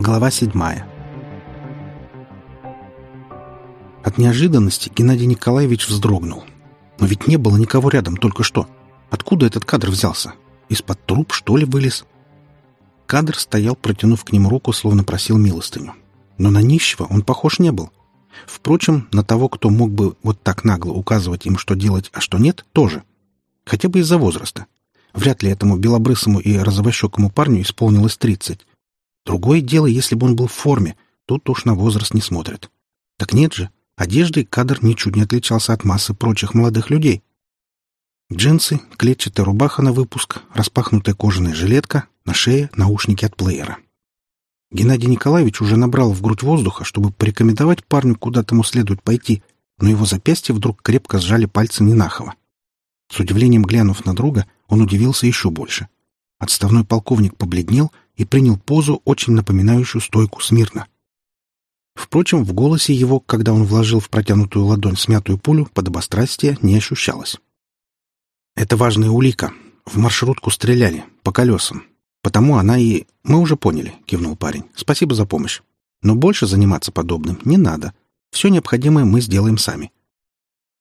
Глава седьмая. От неожиданности Геннадий Николаевич вздрогнул. Но ведь не было никого рядом только что. Откуда этот кадр взялся? Из-под труп, что ли, вылез? Кадр стоял, протянув к ним руку, словно просил милостыню. Но на нищего он похож не был. Впрочем, на того, кто мог бы вот так нагло указывать им, что делать, а что нет, тоже. Хотя бы из-за возраста. Вряд ли этому белобрысому и розовощекому парню исполнилось тридцать. Другое дело, если бы он был в форме, тут уж на возраст не смотрят. Так нет же, одеждой кадр ничуть не отличался от массы прочих молодых людей. Джинсы, клетчатая рубаха на выпуск, распахнутая кожаная жилетка, на шее наушники от плеера. Геннадий Николаевич уже набрал в грудь воздуха, чтобы порекомендовать парню, куда тому следует пойти, но его запястье вдруг крепко сжали пальцы Нинахова. С удивлением глянув на друга, он удивился еще больше. Отставной полковник побледнел и принял позу, очень напоминающую стойку смирно. Впрочем, в голосе его, когда он вложил в протянутую ладонь смятую пулю, подобострастия не ощущалось. «Это важная улика. В маршрутку стреляли. По колесам. Потому она и... Мы уже поняли», — кивнул парень. «Спасибо за помощь. Но больше заниматься подобным не надо. Все необходимое мы сделаем сами».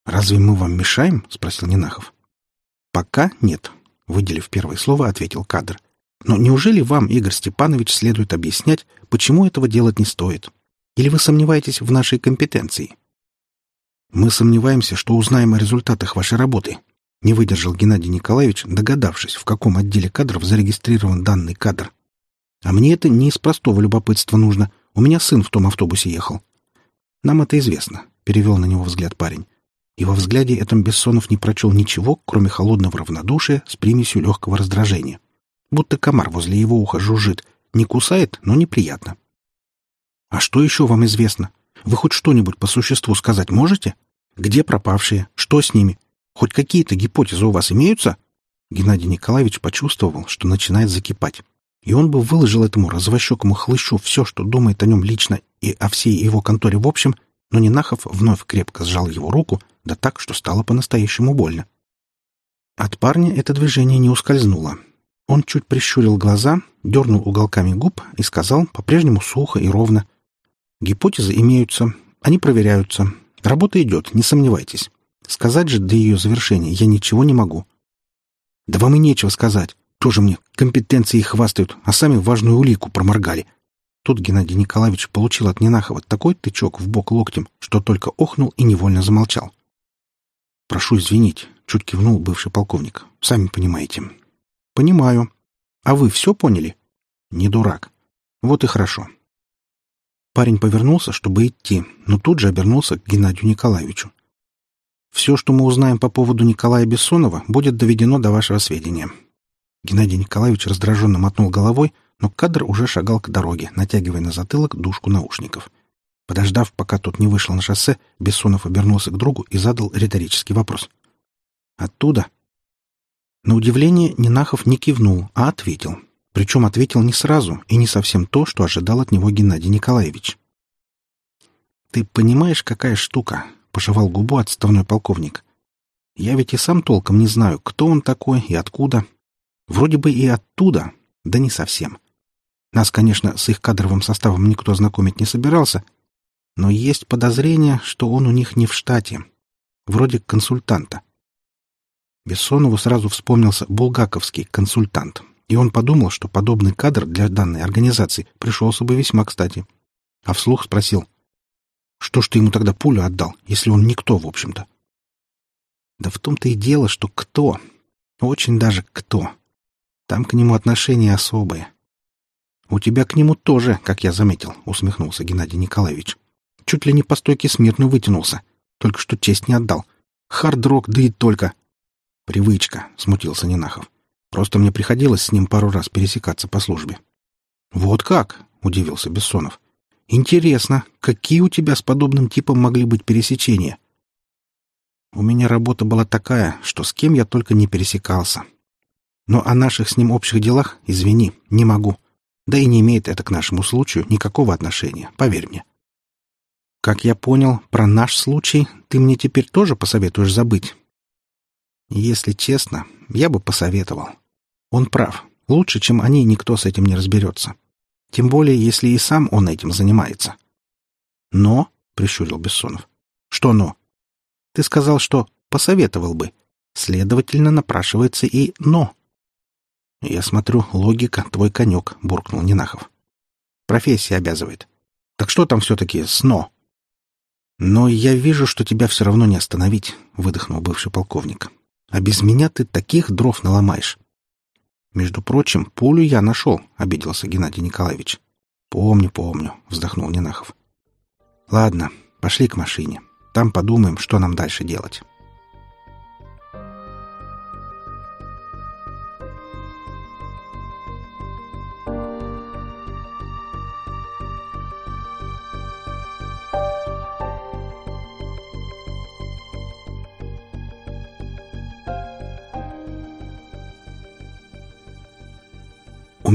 «Разве мы вам мешаем?» — спросил Нинахов. «Пока нет», — выделив первое слово, ответил кадр. «Но неужели вам, Игорь Степанович, следует объяснять, почему этого делать не стоит? Или вы сомневаетесь в нашей компетенции?» «Мы сомневаемся, что узнаем о результатах вашей работы», — не выдержал Геннадий Николаевич, догадавшись, в каком отделе кадров зарегистрирован данный кадр. «А мне это не из простого любопытства нужно. У меня сын в том автобусе ехал». «Нам это известно», — перевел на него взгляд парень и во взгляде этом Бессонов не прочел ничего, кроме холодного равнодушия с примесью легкого раздражения. Будто комар возле его уха жужжит. Не кусает, но неприятно. «А что еще вам известно? Вы хоть что-нибудь по существу сказать можете? Где пропавшие? Что с ними? Хоть какие-то гипотезы у вас имеются?» Геннадий Николаевич почувствовал, что начинает закипать. И он бы выложил этому развощекому хлыщу все, что думает о нем лично и о всей его конторе в общем, но Нинахов вновь крепко сжал его руку, да так, что стало по-настоящему больно. От парня это движение не ускользнуло. Он чуть прищурил глаза, дернул уголками губ и сказал по-прежнему сухо и ровно. «Гипотезы имеются, они проверяются. Работа идет, не сомневайтесь. Сказать же до ее завершения я ничего не могу». «Да вам и нечего сказать. Тоже мне компетенции хвастают, а сами важную улику проморгали». Тут Геннадий Николаевич получил от Ненахова такой тычок в бок локтем, что только охнул и невольно замолчал. «Прошу извинить», — чуть кивнул бывший полковник. «Сами понимаете». «Понимаю. А вы все поняли?» «Не дурак. Вот и хорошо». Парень повернулся, чтобы идти, но тут же обернулся к Геннадию Николаевичу. «Все, что мы узнаем по поводу Николая Бессонова, будет доведено до вашего сведения». Геннадий Николаевич раздраженно мотнул головой, но кадр уже шагал к дороге, натягивая на затылок дужку наушников. Подождав, пока тот не вышел на шоссе, Бессонов обернулся к другу и задал риторический вопрос. «Оттуда?» На удивление Нинахов не кивнул, а ответил. Причем ответил не сразу и не совсем то, что ожидал от него Геннадий Николаевич. «Ты понимаешь, какая штука?» — пожевал губу отставной полковник. «Я ведь и сам толком не знаю, кто он такой и откуда. Вроде бы и оттуда, да не совсем. Нас, конечно, с их кадровым составом никто знакомить не собирался, но есть подозрение, что он у них не в штате. Вроде консультанта. Бессонову сразу вспомнился булгаковский консультант, и он подумал, что подобный кадр для данной организации пришелся бы весьма кстати. А вслух спросил, что ж ты ему тогда пулю отдал, если он никто, в общем-то? Да в том-то и дело, что кто. Очень даже кто. Там к нему отношение особое. У тебя к нему тоже, как я заметил, усмехнулся Геннадий Николаевич. Чуть ли не по стойке смирно вытянулся. Только что честь не отдал. Хард-рок, да и только. Привычка, смутился Нинахов. Просто мне приходилось с ним пару раз пересекаться по службе. Вот как? удивился Бессонов. Интересно, какие у тебя с подобным типом могли быть пересечения? У меня работа была такая, что с кем я только не пересекался. Но о наших с ним общих делах, извини, не могу. Да и не имеет это к нашему случаю никакого отношения, поверь мне. Как я понял, про наш случай ты мне теперь тоже посоветуешь забыть. Если честно, я бы посоветовал. Он прав. Лучше, чем они, никто с этим не разберется. Тем более, если и сам он этим занимается. Но, — прищурил Бессонов, — что но? Ты сказал, что посоветовал бы. Следовательно, напрашивается и «но». «Я смотрю, логика — твой конек», — буркнул Нинахов. «Профессия обязывает. Так что там все-таки с «но»?» «Но я вижу, что тебя все равно не остановить», — выдохнул бывший полковник. «А без меня ты таких дров наломаешь». «Между прочим, пулю я нашел», — обиделся Геннадий Николаевич. «Помню, помню», — вздохнул Нинахов. «Ладно, пошли к машине. Там подумаем, что нам дальше делать».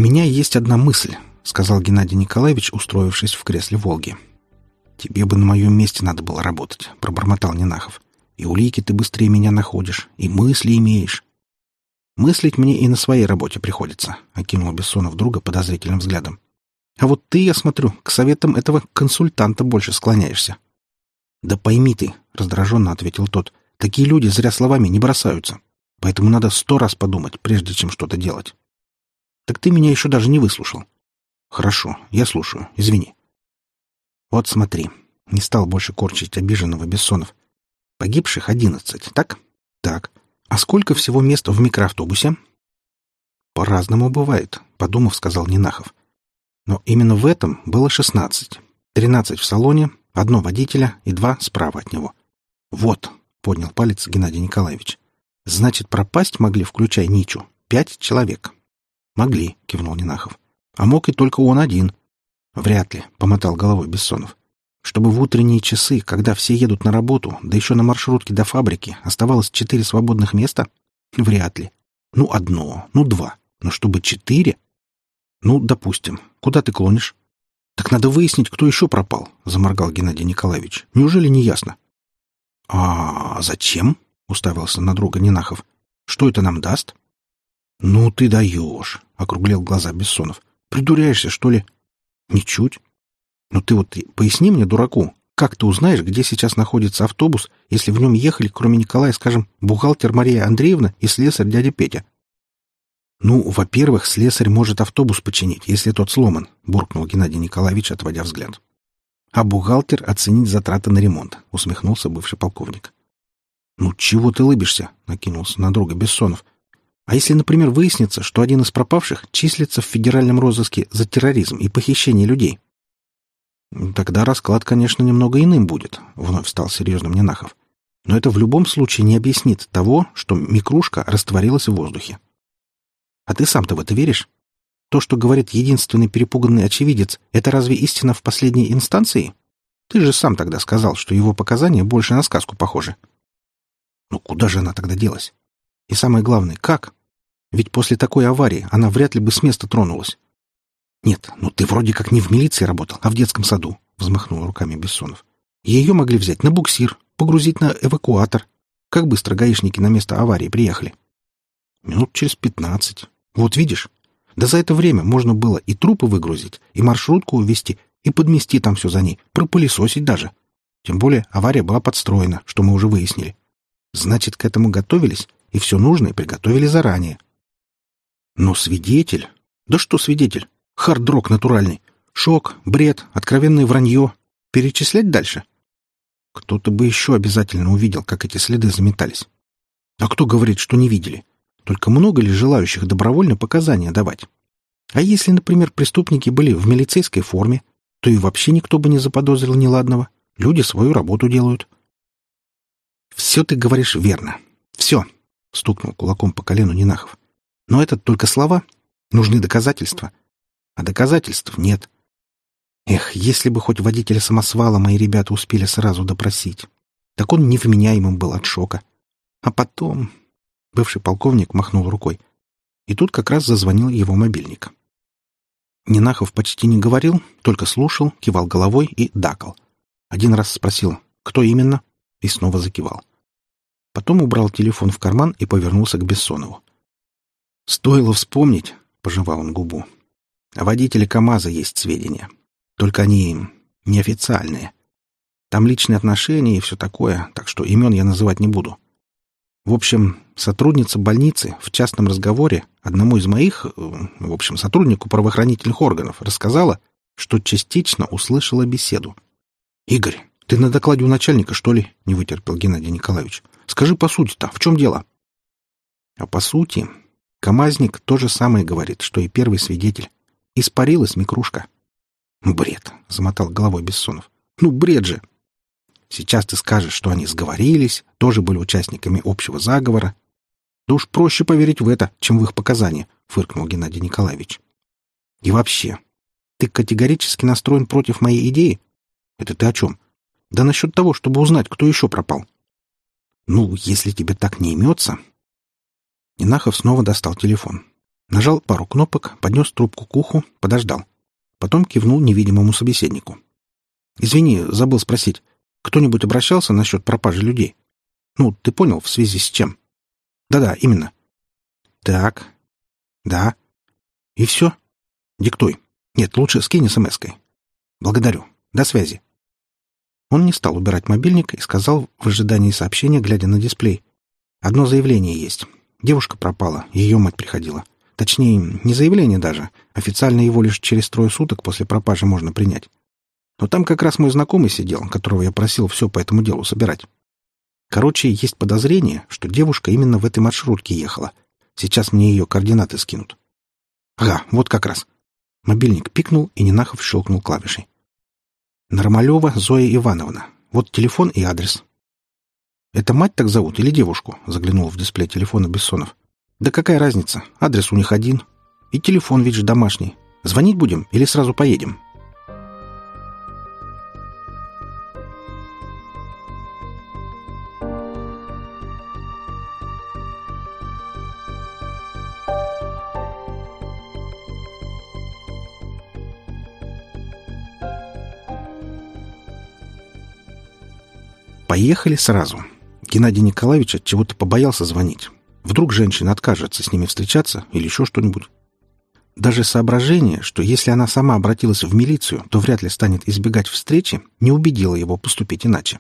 Меня есть одна мысль», — сказал Геннадий Николаевич, устроившись в кресле «Волги». «Тебе бы на моем месте надо было работать», — пробормотал Нинахов. «И улики ты быстрее меня находишь, и мысли имеешь». «Мыслить мне и на своей работе приходится», — окинул Бессонов друга подозрительным взглядом. «А вот ты, я смотрю, к советам этого консультанта больше склоняешься». «Да пойми ты», — раздраженно ответил тот, — «такие люди зря словами не бросаются. Поэтому надо сто раз подумать, прежде чем что-то делать». Так ты меня еще даже не выслушал. Хорошо, я слушаю. Извини. Вот смотри. Не стал больше корчить обиженного Бессонов. Погибших одиннадцать, так? Так. А сколько всего мест в микроавтобусе? По-разному бывает, подумав, сказал Нинахов. Но именно в этом было шестнадцать. Тринадцать в салоне, одно водителя и два справа от него. Вот, поднял палец Геннадий Николаевич. Значит, пропасть могли, включая Ничу, пять человек. «Могли», — кивнул Нинахов. «А мог и только он один». «Вряд ли», — помотал головой Бессонов. «Чтобы в утренние часы, когда все едут на работу, да еще на маршрутке до фабрики, оставалось четыре свободных места? Вряд ли. Ну, одно, ну, два. Но чтобы четыре? Ну, допустим. Куда ты клонишь?» «Так надо выяснить, кто еще пропал», — заморгал Геннадий Николаевич. «Неужели не ясно?» «А зачем?» — уставился на друга Нинахов. «Что это нам даст?» «Ну ты даешь!» — округлил глаза Бессонов. «Придуряешься, что ли?» «Ничуть. Ну ты вот поясни мне, дураку, как ты узнаешь, где сейчас находится автобус, если в нем ехали, кроме Николая, скажем, бухгалтер Мария Андреевна и слесарь дядя Петя?» «Ну, во-первых, слесарь может автобус починить, если тот сломан», — буркнул Геннадий Николаевич, отводя взгляд. «А бухгалтер оценить затраты на ремонт», — усмехнулся бывший полковник. «Ну, чего ты лыбишься?» — накинулся на друга Бессонов. А если, например, выяснится, что один из пропавших числится в федеральном розыске за терроризм и похищение людей? Тогда расклад, конечно, немного иным будет, вновь стал серьезным Ненахов. Но это в любом случае не объяснит того, что микрушка растворилась в воздухе. А ты сам-то в это веришь? То, что говорит единственный перепуганный очевидец, это разве истина в последней инстанции? Ты же сам тогда сказал, что его показания больше на сказку похожи. Ну куда же она тогда делась? И самое главное, как? Ведь после такой аварии она вряд ли бы с места тронулась. «Нет, ну ты вроде как не в милиции работал, а в детском саду», — взмахнул руками Бессонов. «Ее могли взять на буксир, погрузить на эвакуатор. Как быстро гаишники на место аварии приехали?» «Минут через пятнадцать. Вот видишь? Да за это время можно было и трупы выгрузить, и маршрутку увезти, и подмести там все за ней, пропылесосить даже. Тем более авария была подстроена, что мы уже выяснили. Значит, к этому готовились и все нужное приготовили заранее. Но свидетель... Да что свидетель? Хард-рок натуральный. Шок, бред, откровенное вранье. Перечислять дальше? Кто-то бы еще обязательно увидел, как эти следы заметались. А кто говорит, что не видели? Только много ли желающих добровольно показания давать? А если, например, преступники были в милицейской форме, то и вообще никто бы не заподозрил неладного. Люди свою работу делают. Все ты говоришь верно. Все. — стукнул кулаком по колену Нинахов. «Но это только слова. Нужны доказательства. А доказательств нет. Эх, если бы хоть водителя самосвала мои ребята успели сразу допросить. Так он невменяемым был от шока. А потом...» Бывший полковник махнул рукой. И тут как раз зазвонил его мобильник. Нинахов почти не говорил, только слушал, кивал головой и дакал. Один раз спросил «Кто именно?» и снова закивал. Потом убрал телефон в карман и повернулся к Бессонову. «Стоило вспомнить», — пожевал он губу. О водителе КамАЗа есть сведения. Только они неофициальные. Там личные отношения и все такое, так что имен я называть не буду. В общем, сотрудница больницы в частном разговоре одному из моих, э, в общем, сотруднику правоохранительных органов рассказала, что частично услышала беседу. «Игорь, ты на докладе у начальника, что ли?» — не вытерпел Геннадий Николаевич. «Скажи по сути-то, в чем дело?» А по сути, Камазник то же самое говорит, что и первый свидетель. Испарилась микрушка. «Бред!» — замотал головой Бессонов. «Ну, бред же!» Сейчас ты скажешь, что они сговорились, тоже были участниками общего заговора. Да уж проще поверить в это, чем в их показания, — фыркнул Геннадий Николаевич. И вообще, ты категорически настроен против моей идеи? Это ты о чем? Да насчет того, чтобы узнать, кто еще пропал. Ну, если тебе так не имется... Инахов снова достал телефон. Нажал пару кнопок, поднес трубку к уху, подождал. Потом кивнул невидимому собеседнику. «Извини, забыл спросить. Кто-нибудь обращался насчет пропажи людей? Ну, ты понял, в связи с чем? Да-да, именно. Так. Да. И все? Диктуй. Нет, лучше скинь смс-кой. Благодарю. До связи. Он не стал убирать мобильник и сказал в ожидании сообщения, глядя на дисплей. Одно заявление есть. Девушка пропала, ее мать приходила. Точнее, не заявление даже. Официально его лишь через трое суток после пропажи можно принять. Но там как раз мой знакомый сидел, которого я просил все по этому делу собирать. Короче, есть подозрение, что девушка именно в этой маршрутке ехала. Сейчас мне ее координаты скинут. Ага, вот как раз. Мобильник пикнул, и Нинахов щелкнул клавишей. Нормалева Зоя Ивановна. Вот телефон и адрес. «Это мать так зовут или девушку?» — заглянул в дисплей телефона Бессонов. «Да какая разница? Адрес у них один. И телефон ведь же домашний. Звонить будем или сразу поедем?» Поехали сразу. Геннадий Николаевич от чего-то побоялся звонить. Вдруг женщина откажется с ними встречаться или еще что-нибудь. Даже соображение, что если она сама обратилась в милицию, то вряд ли станет избегать встречи, не убедило его поступить иначе.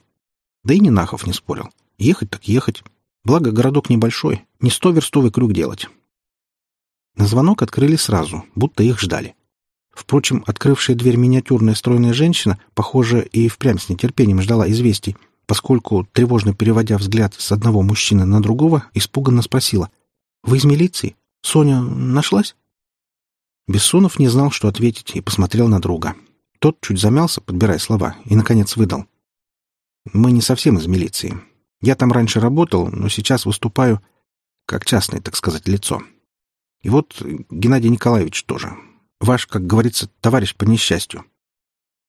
Да и Нинахов не спорил. Ехать так ехать. Благо, городок небольшой, не сто верстовый крюк делать. На звонок открыли сразу, будто их ждали. Впрочем, открывшая дверь миниатюрная стройная женщина, похоже, и впрямь с нетерпением ждала известий, поскольку, тревожно переводя взгляд с одного мужчины на другого, испуганно спросила. «Вы из милиции? Соня нашлась?» Бессонов не знал, что ответить, и посмотрел на друга. Тот чуть замялся, подбирая слова, и, наконец, выдал. «Мы не совсем из милиции. Я там раньше работал, но сейчас выступаю как частное, так сказать, лицо. И вот Геннадий Николаевич тоже. Ваш, как говорится, товарищ по несчастью».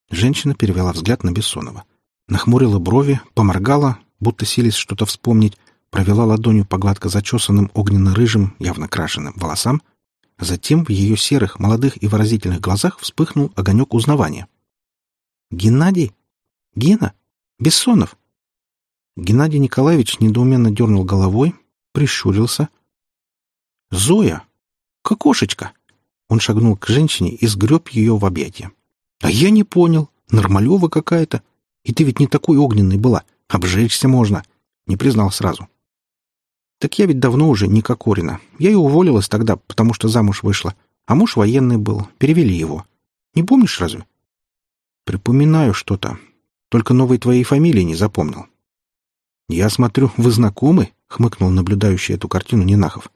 Женщина перевела взгляд на Бессонова нахмурила брови, поморгала, будто сились что-то вспомнить, провела ладонью по гладко зачесанным огненно-рыжим, явно крашенным волосам, затем в ее серых, молодых и выразительных глазах вспыхнул огонек узнавания. «Геннадий? Гена? Бессонов?» Геннадий Николаевич недоуменно дернул головой, прищурился. «Зоя! Кокошечка!» Он шагнул к женщине и сгреб ее в объятия. «А я не понял. Нормалева какая-то. И ты ведь не такой огненной была. Обжечься можно. Не признал сразу. Так я ведь давно уже не Кокорина. Я и уволилась тогда, потому что замуж вышла. А муж военный был. Перевели его. Не помнишь разве? Припоминаю что-то. Только новой твоей фамилии не запомнил. Я смотрю, вы знакомы? Хмыкнул наблюдающий эту картину Нинахов.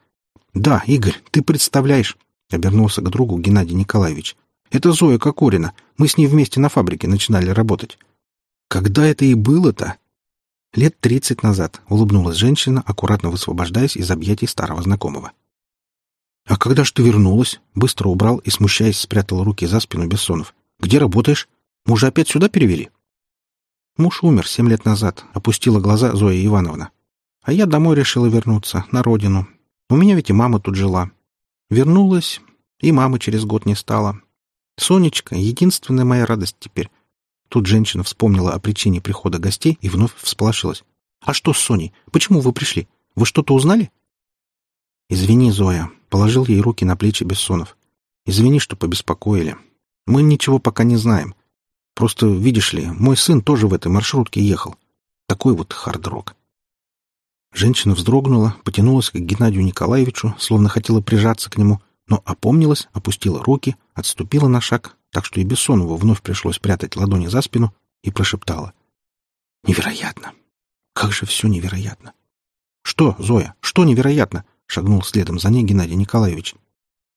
Да, Игорь, ты представляешь. Обернулся к другу Геннадий Николаевич. Это Зоя Кокорина. Мы с ней вместе на фабрике начинали работать. Когда это и было-то? Лет тридцать назад улыбнулась женщина, аккуратно высвобождаясь из объятий старого знакомого. «А когда ты вернулась?» Быстро убрал и, смущаясь, спрятал руки за спину Бессонов. «Где работаешь? Мужа опять сюда перевели?» Муж умер семь лет назад, опустила глаза Зоя Ивановна. А я домой решила вернуться, на родину. У меня ведь и мама тут жила. Вернулась, и мамы через год не стало. Сонечка — единственная моя радость теперь. Тут женщина вспомнила о причине прихода гостей и вновь всполошилась. «А что с Соней? Почему вы пришли? Вы что-то узнали?» «Извини, Зоя», — положил ей руки на плечи Бессонов. Извини, что побеспокоили. Мы ничего пока не знаем. Просто, видишь ли, мой сын тоже в этой маршрутке ехал. Такой вот хард-рок. Женщина вздрогнула, потянулась к Геннадию Николаевичу, словно хотела прижаться к нему, но опомнилась, опустила руки, отступила на шаг, так что и Бессонову вновь пришлось прятать ладони за спину и прошептала. «Невероятно! Как же все невероятно!» «Что, Зоя, что невероятно?» — шагнул следом за ней Геннадий Николаевич.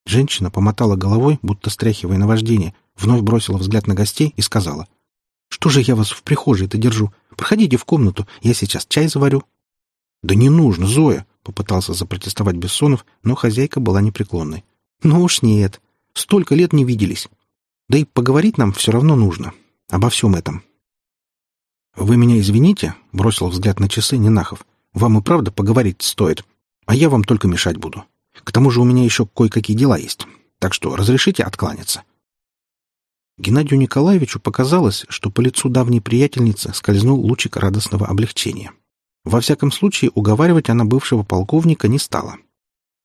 Женщина помотала головой, будто стряхивая наваждение, вновь бросила взгляд на гостей и сказала. «Что же я вас в прихожей-то держу? Проходите в комнату, я сейчас чай заварю». «Да не нужно, Зоя!» — попытался запротестовать Бессонов, но хозяйка была непреклонной. «Ну уж нет. Столько лет не виделись. Да и поговорить нам все равно нужно. Обо всем этом». «Вы меня извините?» — бросил взгляд на часы Нинахов. «Вам и правда поговорить стоит, а я вам только мешать буду. К тому же у меня еще кое-какие дела есть, так что разрешите откланяться». Геннадию Николаевичу показалось, что по лицу давней приятельницы скользнул лучик радостного облегчения. Во всяком случае, уговаривать она бывшего полковника не стала.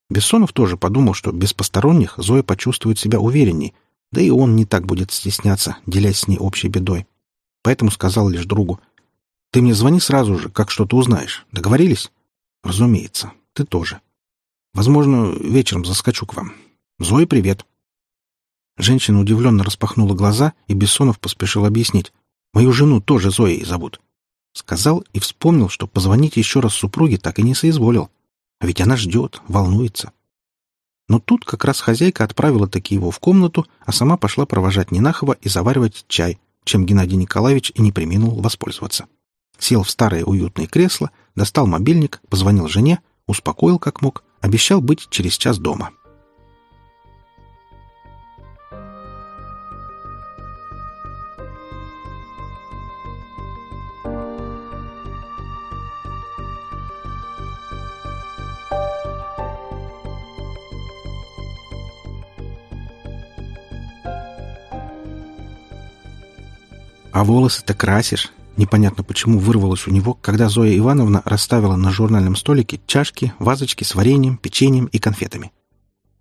Бессонов тоже подумал, что без посторонних Зоя почувствует себя уверенней, да и он не так будет стесняться, делясь с ней общей бедой. Поэтому сказал лишь другу, «Ты мне звони сразу же, как что-то узнаешь. Договорились?» «Разумеется. Ты тоже. Возможно, вечером заскочу к вам. Зоя, привет!» Женщина удивленно распахнула глаза, и Бессонов поспешил объяснить. «Мою жену тоже Зоей зовут. Сказал и вспомнил, что позвонить еще раз супруге так и не соизволил. А ведь она ждет, волнуется. Но тут как раз хозяйка отправила таки его в комнату, а сама пошла провожать Нинахова и заваривать чай, чем Геннадий Николаевич и не преминул воспользоваться. Сел в старое уютное кресло, достал мобильник, позвонил жене, успокоил как мог, обещал быть через час дома. «А волосы-то красишь?» Непонятно почему вырвалось у него, когда Зоя Ивановна расставила на журнальном столике чашки, вазочки с вареньем, печеньем и конфетами.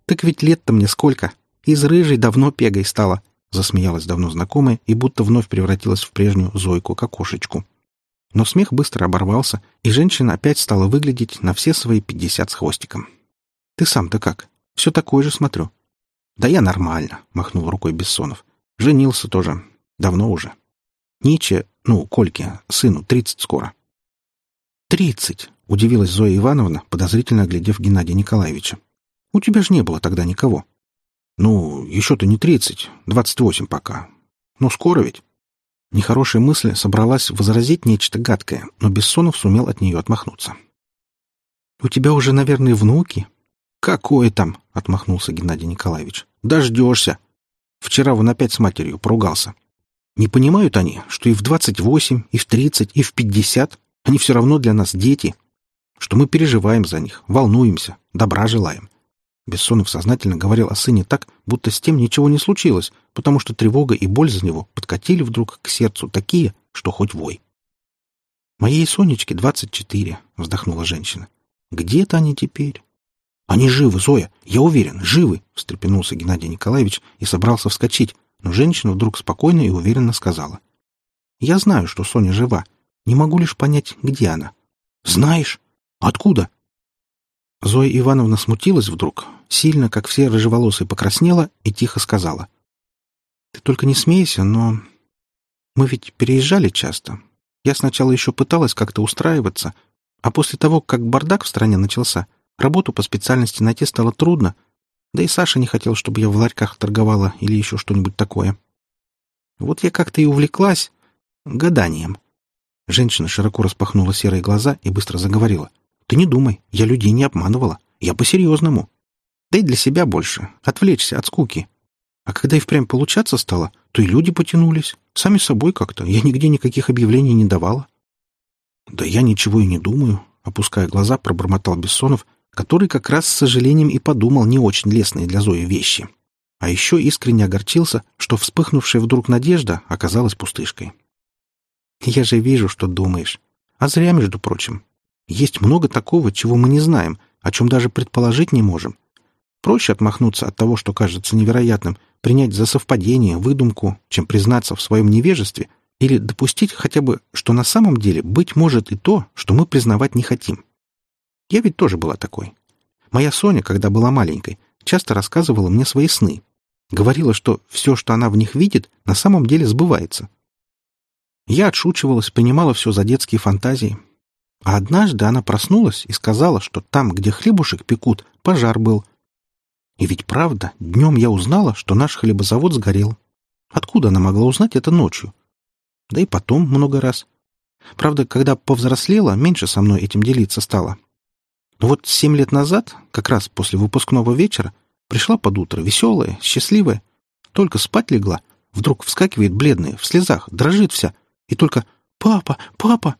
«Так ведь лет-то мне сколько! Из рыжей давно пегой стала!» Засмеялась давно знакомая и будто вновь превратилась в прежнюю Зойку-кокошечку. Но смех быстро оборвался, и женщина опять стала выглядеть на все свои пятьдесят с хвостиком. «Ты сам-то как? Все такое же смотрю». «Да я нормально», — махнул рукой Бессонов. «Женился тоже. Давно уже». Ниче, ну, Кольке, сыну, тридцать скоро. «Тридцать!» — удивилась Зоя Ивановна, подозрительно оглядев Геннадия Николаевича. «У тебя ж не было тогда никого». «Ну, еще-то не тридцать, двадцать восемь пока. Ну, скоро ведь». Нехорошая мысль собралась возразить нечто гадкое, но Бессонов сумел от нее отмахнуться. «У тебя уже, наверное, внуки?» «Какое там?» — отмахнулся Геннадий Николаевич. «Дождешься. Вчера он опять с матерью поругался. Не понимают они, что и в 28, и в 30, и в 50 они все равно для нас дети, что мы переживаем за них, волнуемся, добра желаем. Бессонов сознательно говорил о сыне так, будто с тем ничего не случилось, потому что тревога и боль за него подкатили вдруг к сердцу такие, что хоть вой. «Моей Сонечке двадцать четыре», — вздохнула женщина. «Где-то они теперь?» «Они живы, Зоя, я уверен, живы», — встрепенулся Геннадий Николаевич и собрался вскочить, но женщина вдруг спокойно и уверенно сказала. «Я знаю, что Соня жива. Не могу лишь понять, где она». «Знаешь? Откуда?» Зоя Ивановна смутилась вдруг, сильно, как все рыжеволосые, покраснела и тихо сказала. «Ты только не смейся, но... Мы ведь переезжали часто. Я сначала еще пыталась как-то устраиваться, а после того, как бардак в стране начался, работу по специальности найти стало трудно, да и Саша не хотел, чтобы я в ларьках торговала или еще что-нибудь такое. Вот я как-то и увлеклась гаданием. Женщина широко распахнула серые глаза и быстро заговорила. «Ты не думай, я людей не обманывала. Я по-серьезному. Да и для себя больше. Отвлечься от скуки. А когда и впрямь получаться стало, то и люди потянулись. Сами собой как-то. Я нигде никаких объявлений не давала». «Да я ничего и не думаю», — опуская глаза, пробормотал Бессонов который как раз с сожалением и подумал не очень лестные для Зои вещи. А еще искренне огорчился, что вспыхнувшая вдруг надежда оказалась пустышкой. «Я же вижу, что думаешь. А зря, между прочим. Есть много такого, чего мы не знаем, о чем даже предположить не можем. Проще отмахнуться от того, что кажется невероятным, принять за совпадение, выдумку, чем признаться в своем невежестве или допустить хотя бы, что на самом деле быть может и то, что мы признавать не хотим. Я ведь тоже была такой. Моя Соня, когда была маленькой, часто рассказывала мне свои сны. Говорила, что все, что она в них видит, на самом деле сбывается. Я отшучивалась, принимала все за детские фантазии. А однажды она проснулась и сказала, что там, где хлебушек пекут, пожар был. И ведь правда, днем я узнала, что наш хлебозавод сгорел. Откуда она могла узнать это ночью? Да и потом много раз. Правда, когда повзрослела, меньше со мной этим делиться стала. Но вот семь лет назад, как раз после выпускного вечера, пришла под утро веселая, счастливая. Только спать легла, вдруг вскакивает бледная, в слезах, дрожит вся. И только «Папа! Папа!»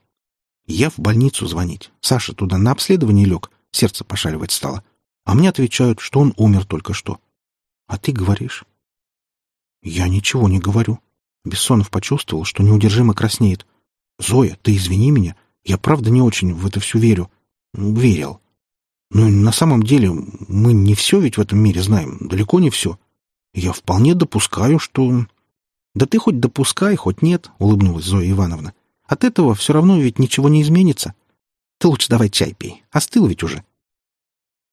Я в больницу звонить. Саша туда на обследование лег, сердце пошаливать стало. А мне отвечают, что он умер только что. А ты говоришь? Я ничего не говорю. Бессонов почувствовал, что неудержимо краснеет. «Зоя, ты извини меня. Я правда не очень в это все верю. Верил. Но на самом деле мы не все ведь в этом мире знаем. Далеко не все. Я вполне допускаю, что...» «Да ты хоть допускай, хоть нет», — улыбнулась Зоя Ивановна. «От этого все равно ведь ничего не изменится. Ты лучше давай чай пей. Остыл ведь уже».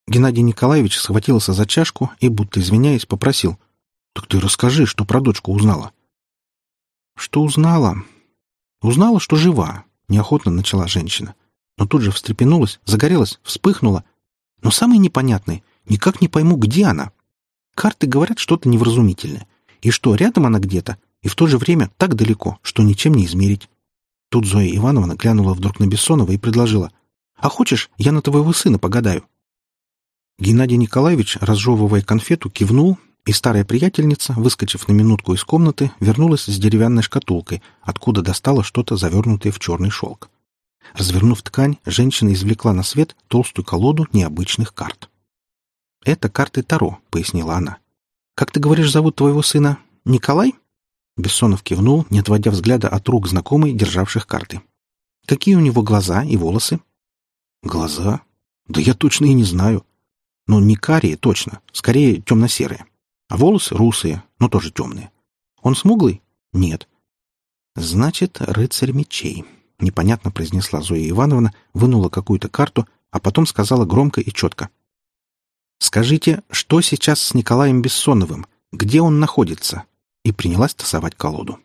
Геннадий Николаевич схватился за чашку и, будто извиняясь, попросил. «Так ты расскажи, что про дочку узнала». «Что узнала?» «Узнала, что жива», — неохотно начала женщина. Но тут же встрепенулась, загорелась, вспыхнула. Но самое непонятное, никак не пойму, где она. Карты говорят что-то невразумительное. И что, рядом она где-то, и в то же время так далеко, что ничем не измерить. Тут Зоя Ивановна глянула вдруг на Бессонова и предложила. «А хочешь, я на твоего сына погадаю?» Геннадий Николаевич, разжевывая конфету, кивнул, и старая приятельница, выскочив на минутку из комнаты, вернулась с деревянной шкатулкой, откуда достала что-то завернутое в черный шелк. Развернув ткань, женщина извлекла на свет толстую колоду необычных карт. «Это карты Таро», — пояснила она. «Как ты говоришь, зовут твоего сына? Николай?» Бессонов кивнул, не отводя взгляда от рук знакомой, державших карты. «Какие у него глаза и волосы?» «Глаза? Да я точно и не знаю. Но не карие, точно. Скорее, темно-серые. А волосы русые, но тоже темные. Он смуглый? Нет. Значит, рыцарь мечей. Непонятно произнесла Зоя Ивановна, вынула какую-то карту, а потом сказала громко и четко. «Скажите, что сейчас с Николаем Бессоновым? Где он находится?» И принялась тасовать колоду.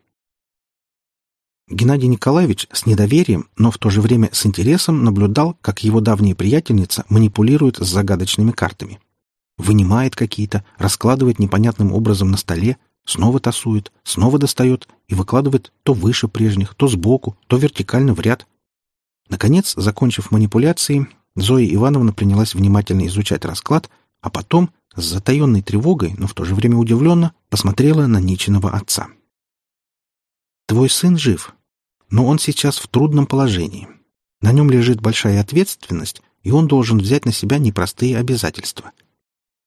Геннадий Николаевич с недоверием, но в то же время с интересом наблюдал, как его давняя приятельница манипулирует с загадочными картами. Вынимает какие-то, раскладывает непонятным образом на столе, снова тасует, снова достает и выкладывает то выше прежних, то сбоку, то вертикально в ряд. Наконец, закончив манипуляции, Зоя Ивановна принялась внимательно изучать расклад, а потом, с затаенной тревогой, но в то же время удивленно, посмотрела на Ничиного отца. «Твой сын жив», но он сейчас в трудном положении. На нем лежит большая ответственность, и он должен взять на себя непростые обязательства.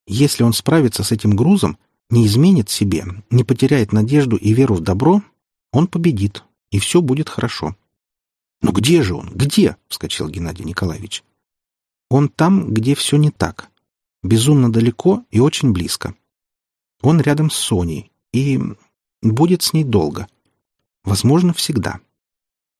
Если он справится с этим грузом, не изменит себе, не потеряет надежду и веру в добро, он победит, и все будет хорошо. «Но где же он? Где?» — вскочил Геннадий Николаевич. «Он там, где все не так. Безумно далеко и очень близко. Он рядом с Соней, и будет с ней долго. Возможно, всегда».